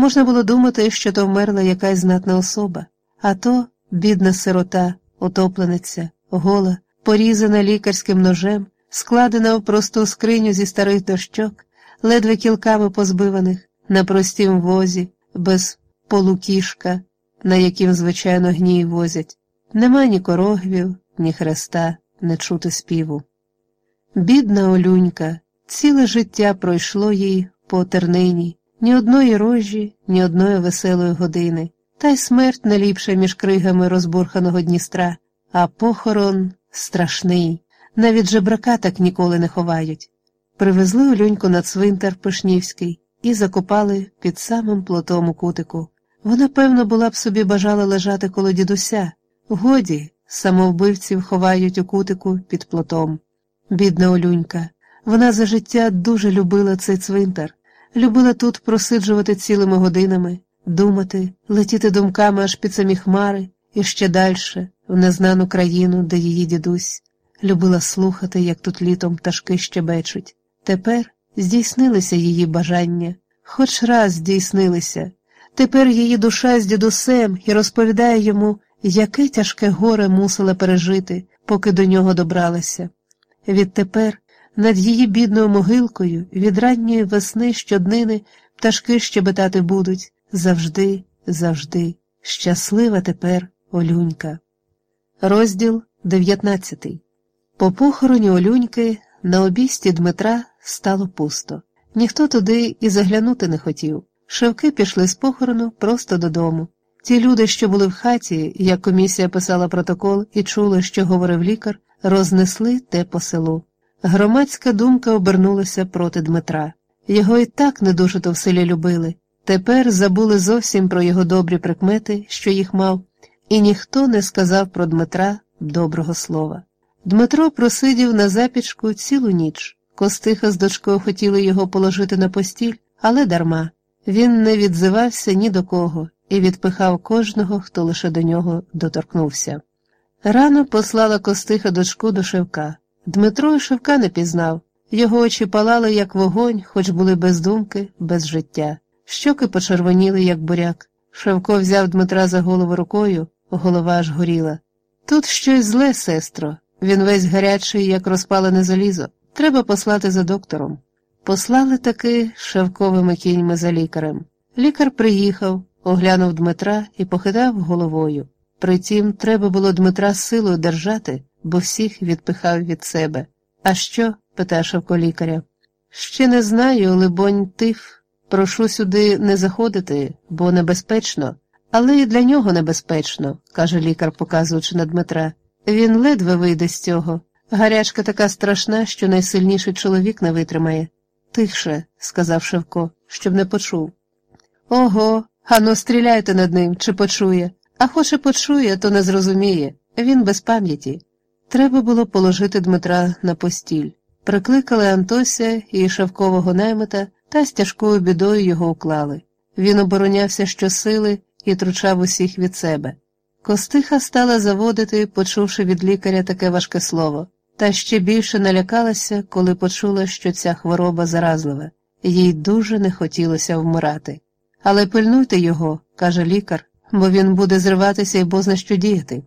Можна було думати, що то вмерла якась знатна особа, а то бідна сирота, утоплениця, гола, порізана лікарським ножем, складена в просту скриню зі старих дощок, ледве кілками позбиваних, на простім возі, без полукішка, на яким, звичайно, гній возять. Нема ні корогвів, ні хреста, не чути співу. Бідна Олюнька, ціле життя пройшло їй по тернині, ні одної рожі, ні одної веселої години, та й смерть наліпша між кригами розбурханого Дністра, а похорон страшний, навіть жебрака так ніколи не ховають. Привезли Олюньку на цвинтар Пишнівський і закопали під самим плотом у кутику. Вона, певно, була б собі бажала лежати коло дідуся. Годі, самовбивців ховають у кутику під плотом. Бідна Олюнька, вона за життя дуже любила цей цвинтар, любила тут просиджувати цілими годинами, думати, летіти думками аж під самі хмари і ще дальше, в незнану країну, де її дідусь, любила слухати, як тут літом пташки щебечуть. Тепер здійснилися її бажання, хоч раз здійснилися. Тепер її душа з дідусем і розповідає йому, яке тяжке горе мусила пережити, поки до нього добралася. Відтепер над її бідною могилкою від ранньої весни щоднини пташки щебетати будуть завжди, завжди. Щаслива тепер Олюнька. Розділ 19 По похороні Олюньки на обісті Дмитра стало пусто. Ніхто туди і заглянути не хотів. Шевки пішли з похорону просто додому. Ті люди, що були в хаті, як комісія писала протокол і чули, що говорив лікар, рознесли те по селу. Громадська думка обернулася проти Дмитра. Його і так не дуже то в селі любили. Тепер забули зовсім про його добрі прикмети, що їх мав, і ніхто не сказав про Дмитра доброго слова. Дмитро просидів на запічку цілу ніч. Костиха з дочкою хотіли його положити на постіль, але дарма. Він не відзивався ні до кого і відпихав кожного, хто лише до нього доторкнувся. Рано послала Костиха дочку до Шевка. Дмитро і Шевка не пізнав. Його очі палали, як вогонь, хоч були без думки, без життя. Щоки почервоніли, як буряк. Шевко взяв Дмитра за голову рукою, голова аж горіла. Тут щось зле, сестро. Він весь гарячий, як розпалене залізо. Треба послати за доктором. Послали таки шевковими кіньми за лікарем. Лікар приїхав, оглянув Дмитра і похитав головою. Притім, треба було Дмитра силою держати, бо всіх відпихав від себе. А що? питає Шевко лікаря. Ще не знаю, либонь, тиф. Прошу сюди не заходити, бо небезпечно, але і для нього небезпечно, каже лікар, показуючи на Дмитра. Він ледве вийде з цього. Гарячка така страшна, що найсильніший чоловік не витримає. Тихше, сказав Шевко, щоб не почув. Ого, ану, стріляйте над ним, чи почує, а хоч і почує, то не зрозуміє. Він без пам'яті. Треба було положити Дмитра на постіль. Прикликали Антося і Шевкового наймита та з тяжкою бідою його уклали. Він оборонявся щосили і тручав усіх від себе. Костиха стала заводити, почувши від лікаря таке важке слово, та ще більше налякалася, коли почула, що ця хвороба заразлива, їй дуже не хотілося вмирати. Але пильнуйте його, каже лікар, бо він буде зриватися і бозна що діяти.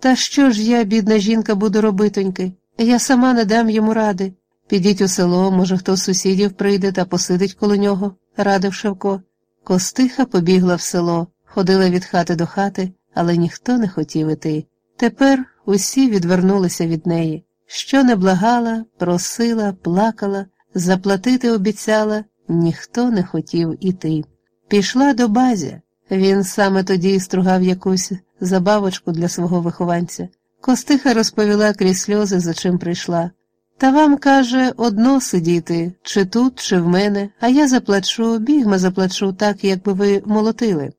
Та що ж я, бідна жінка, буду робитоньки? Я сама не дам йому ради. Підіть у село, може, хто з сусідів прийде та посидить коло нього, радив Шевко. Костиха побігла в село, ходила від хати до хати, але ніхто не хотів іти. Тепер усі відвернулися від неї. Що не благала, просила, плакала, заплатити обіцяла, ніхто не хотів іти. Пішла до базі. Він саме тоді стругав якусь забавочку для свого вихованця. Костиха розповіла крізь сльози, за чим прийшла. Та вам, каже, одно сидіти, чи тут, чи в мене, а я заплачу, бігма заплачу так, якби ви молотили.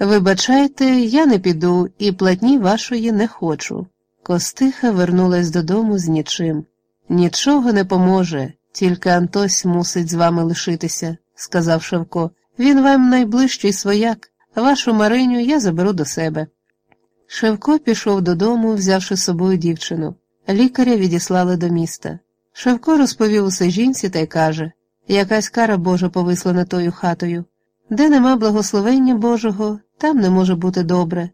Вибачайте, я не піду і платні вашої не хочу. Костиха вернулась додому з нічим. Нічого не поможе, тільки Антось мусить з вами лишитися, сказав Шевко. Він вам найближчий свояк, вашу Мариню я заберу до себе. Шевко пішов додому, взявши з собою дівчину. Лікаря відіслали до міста. Шевко розповів усе жінці та й каже якась кара Божа повисла на тою хатою. Де нема благословення Божого, там не може бути добре.